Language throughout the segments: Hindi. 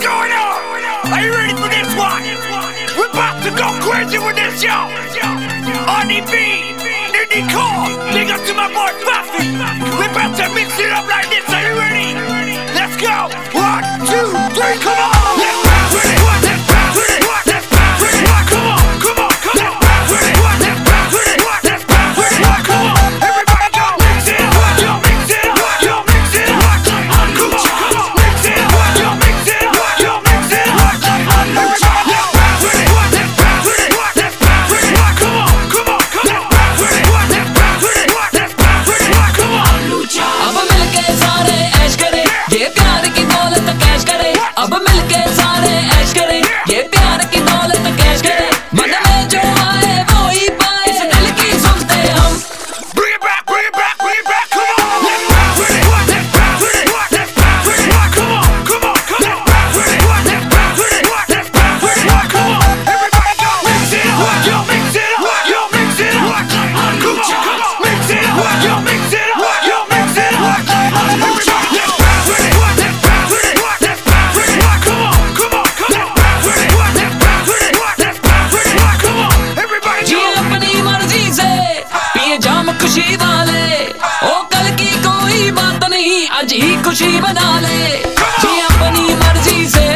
going on? Are you ready for this one? We're about to go crazy with this, yo. Arnie B, Nitty Cole, big up to my boy Buffy. We're about to mix it up like this. Are you ready? Let's go. One, two, three, come on. खुशी वाले। ओ, कल की कोई बात नहीं, आज ही खुशी बना ले। जी अपनी मर्ज़ी से,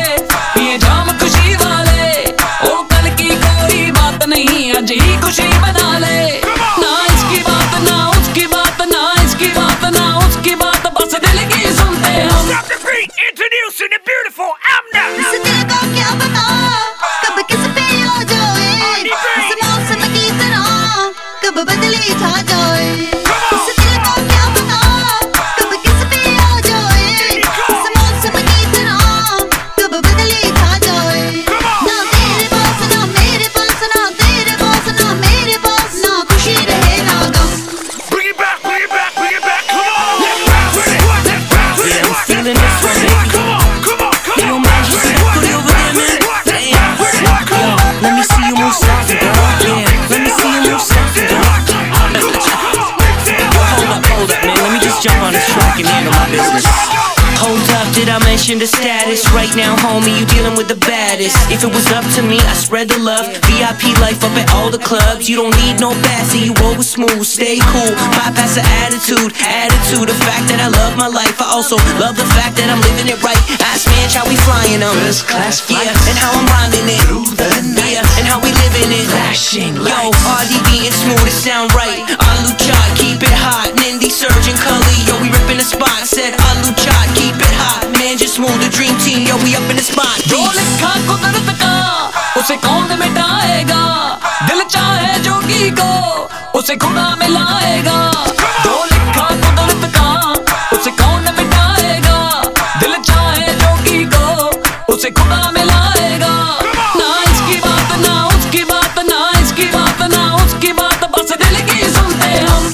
ये जाम खुशी वाले। ओ, कल की कोई बात नहीं, आज ही खुशी बना ले। ना इसकी बात, ना उसकी बात, ना इसकी बात, ना उसकी बात, बस दिल की सुनते हैं कब बदले था जाए The status. Right now, homie, you dealing with the baddest. If it was up to me, I spread the love. VIP life up at all the clubs. You don't need no bassy, you roll with smooth. Stay cool, bypass the attitude, attitude. The fact that I love my life, I also love the fact that I'm living it right. Ask man, how we flying them. First class flights. Yeah, and how I'm rhyming it. Through the night. Yeah, and how we living it. Flashing lights. Yo, RDB and smooth, it sound right. Dream team yo we up in the spot. दौलत खान को दर्द का उसे कौन मिटाएगा? दिल चाहे जोगी को उसे खुदा मिलाएगा दौलत खान को दर्द का उसे कौन मिटाएगा? दिल चाहे जोगी को उसे खुदा मिलाएगा ना इसकी बात ना उसकी बात ना इसकी बात ना उसकी बात बस दिल की सुनते हम।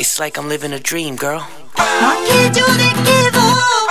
It's like I'm living a dream girl. I can't do that give up